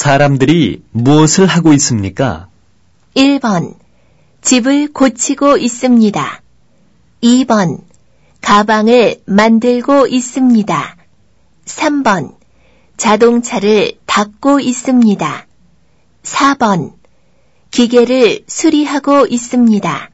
사람들이 무엇을 하고 있습니까? 1번. 집을 고치고 있습니다. 2번. 가방을 만들고 있습니다. 3번. 자동차를 닦고 있습니다. 4번. 기계를 수리하고 있습니다.